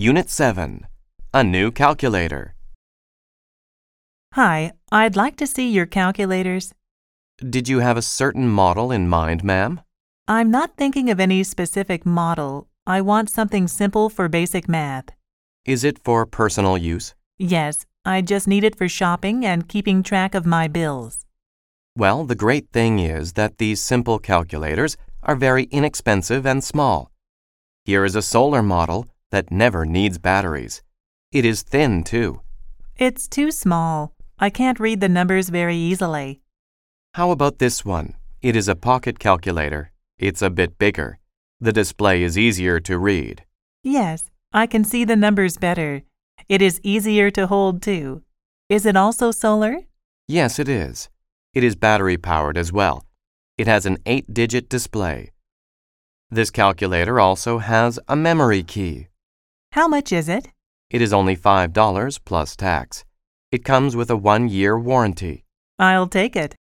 Unit 7 A New Calculator. Hi, I'd like to see your calculators. Did you have a certain model in mind, ma'am? I'm not thinking of any specific model. I want something simple for basic math. Is it for personal use? Yes, I just need it for shopping and keeping track of my bills. Well, the great thing is that these simple calculators are very inexpensive and small. Here is a solar model that never needs batteries. It is thin, too. It's too small. I can't read the numbers very easily. How about this one? It is a pocket calculator. It's a bit bigger. The display is easier to read. Yes, I can see the numbers better. It is easier to hold too. Is it also solar? Yes, it is. It is battery powered as well. It has an 8 digit display. This calculator also has a memory key. How much is it? It is only $5 plus tax. It comes with a one year warranty. I'll take it.